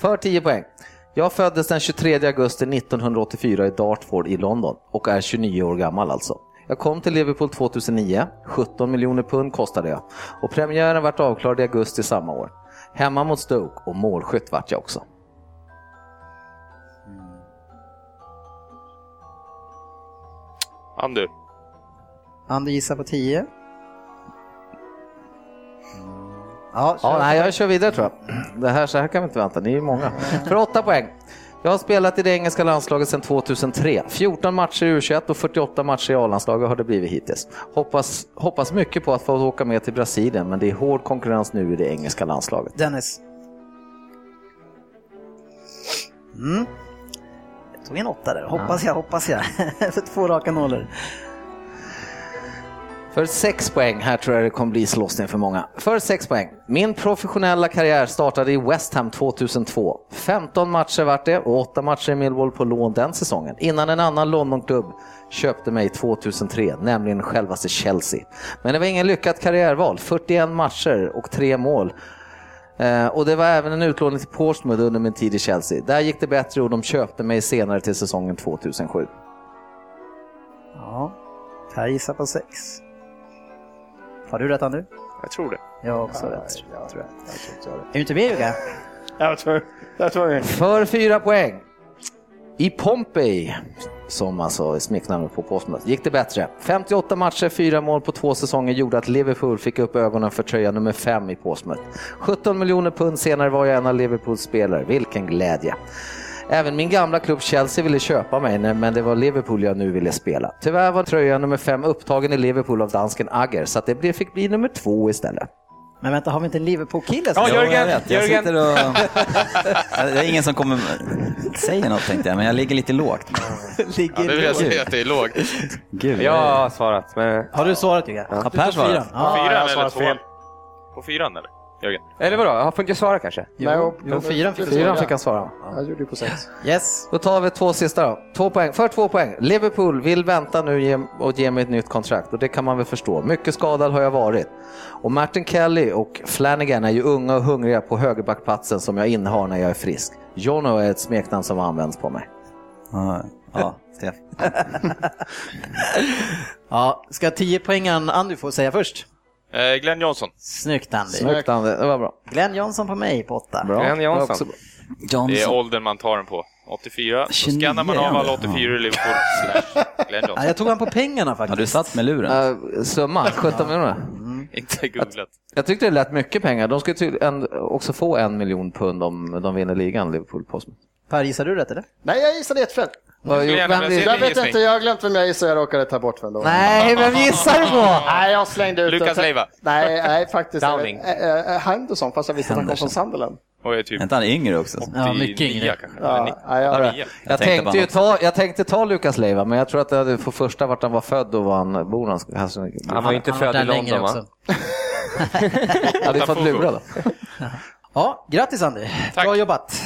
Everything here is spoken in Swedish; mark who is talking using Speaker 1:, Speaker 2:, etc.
Speaker 1: För 10 poäng. Jag föddes den 23 augusti 1984 i Dartford i London och är 29 år gammal alltså. Jag kom till Liverpool 2009, 17 miljoner pund kostade jag och premiären vart avklarad i augusti samma år. Hemma mot Stoke och målskytt vart jag också.
Speaker 2: Andu.
Speaker 3: Andy gissar på 10. Ja,
Speaker 1: Ja, nej, jag kör vidare tror jag. Det här, så här kan vi inte vänta, ni är många. För 8 poäng. Jag har spelat i det engelska landslaget sedan 2003. 14 matcher i U21 och 48 matcher i A-landslaget har det blivit hittills. Hoppas, hoppas mycket på att få åka med till Brasilien, men det är hård konkurrens nu i det engelska landslaget.
Speaker 3: Dennis. Mm. Jag tog en åtta där, hoppas jag, hoppas jag. För två raka nollor.
Speaker 1: För 6 poäng, här tror jag det kommer bli slåssning för många. För 6 poäng. Min professionella karriär startade i West Ham 2002. 15 matcher vart det och 8 matcher i Millwall på lån den säsongen. Innan en annan Londonklubb köpte mig 2003, nämligen självaste Chelsea. Men det var ingen lyckat karriärval. 41 matcher och 3 mål. Eh, och det var även en utlåning till Portsmouth under min tid i Chelsea. Där gick det bättre och de köpte mig senare till säsongen 2007.
Speaker 3: Ja, jag gissar på sex. Har du rätt Andy?
Speaker 2: Jag tror det.
Speaker 3: Jag har också rätt. Tror jag. Är du inte med Jugge?
Speaker 4: Jag tror, jag tror
Speaker 1: För fyra poäng. I Pompey, som alltså är smeknamnet på Portsmouth, gick det bättre. 58 matcher, fyra mål på två säsonger gjorde att Liverpool fick upp ögonen för tröja nummer fem i Portsmouth. 17 miljoner pund senare var jag en av Liverpools spelare. Vilken glädje! Även min gamla klubb Chelsea ville köpa mig, men det var Liverpool jag nu ville spela. Tyvärr var tröja nummer fem upptagen i Liverpool av dansken Agger, så att det blev- fick bli nummer två istället.
Speaker 3: Men vänta, har vi inte en Liverpool-kille?
Speaker 2: Ja, Jörgen,
Speaker 5: jag vet. Jag
Speaker 2: Jörgen.
Speaker 5: sitter och... Det är ingen som kommer säga något tänkte jag, men jag ligger lite lågt.
Speaker 3: ligger
Speaker 2: Ja, det vill jag säga att det är lågt.
Speaker 5: Gud,
Speaker 6: Jag har svarat, men...
Speaker 3: Har du svarat Jugge?
Speaker 5: Har
Speaker 3: Du
Speaker 5: Per svarat?
Speaker 3: fyran.
Speaker 2: På
Speaker 3: Ja.
Speaker 2: fyran
Speaker 4: jag har
Speaker 2: eller
Speaker 4: svarat
Speaker 2: tvåan?
Speaker 4: fel.
Speaker 2: På fyran eller? Jörgen?
Speaker 6: Eller vadå, jag får inte svara kanske?
Speaker 3: Jo, jo, fyran fick
Speaker 1: Fyran
Speaker 3: svara.
Speaker 1: fick han svara.
Speaker 4: Jag gjorde ju på sex.
Speaker 3: Yes.
Speaker 1: Då tar vi två sista då. Två poäng. För två poäng. Liverpool vill vänta nu och ge mig ett nytt kontrakt och det kan man väl förstå. Mycket skadad har jag varit. Och Martin Kelly och Flanagan är ju unga och hungriga på högerbackplatsen som jag innehar när jag är frisk. Jono är ett smeknamn som används på mig.
Speaker 5: Ja, ja Stefan.
Speaker 3: Ja, ska 10 poängen Andy få säga först?
Speaker 2: Eh, Glenn Johnson.
Speaker 3: Snyggt Andy.
Speaker 1: Snyggt Andy, det var bra.
Speaker 3: Glenn Johnson på mig på 8.
Speaker 1: bra.
Speaker 6: Glenn
Speaker 1: var också bra.
Speaker 2: Det är
Speaker 5: Johnson.
Speaker 2: åldern man tar den på. 84. Så
Speaker 5: 29,
Speaker 2: skannar man av alla
Speaker 5: ja.
Speaker 2: 84 i Liverpool Glenn
Speaker 3: Ja,
Speaker 2: Johnson.
Speaker 3: jag tog han på pengarna
Speaker 5: Har
Speaker 3: faktiskt.
Speaker 5: du satt med luren?
Speaker 1: Uh, summan, 17 miljoner.
Speaker 2: Inte googlat.
Speaker 1: Jag tyckte det lät mycket pengar. De ska tydligen också få en miljon pund om de vinner ligan, Liverpool. Portsmouth.
Speaker 3: Per, gissar du rätt eller?
Speaker 4: Nej, jag gissade fel.
Speaker 1: Vad-
Speaker 2: gärna
Speaker 1: vem
Speaker 2: vilja
Speaker 1: vill-
Speaker 2: se
Speaker 4: Jag vet
Speaker 2: gissning.
Speaker 4: inte, jag har glömt vem jag gissade, jag råkade ta bort vem då.
Speaker 3: Nej, vem gissar du på?
Speaker 4: Nej, jag slängde ut
Speaker 2: Lukas
Speaker 4: det.
Speaker 2: Leiva.
Speaker 4: Nej, nej faktiskt.
Speaker 6: Downing.
Speaker 4: Äh, äh, Henderson, fast jag visste att han kom från Sunderland.
Speaker 2: Och är typ
Speaker 5: Är inte han yngre också?
Speaker 2: 89
Speaker 3: Ja, mycket yngre.
Speaker 2: kanske.
Speaker 4: Ja,
Speaker 2: Eller ni-
Speaker 4: nej, jag,
Speaker 2: nio.
Speaker 1: Jag
Speaker 5: tänkte
Speaker 1: ju ta, jag tänkte ta Lukas Leiva, men jag tror att det hade för första vart han var född och var han bor han, alltså,
Speaker 6: Han var ju inte född i London va?
Speaker 1: hade fått lura då.
Speaker 3: Ja, grattis Andy. Bra jobbat.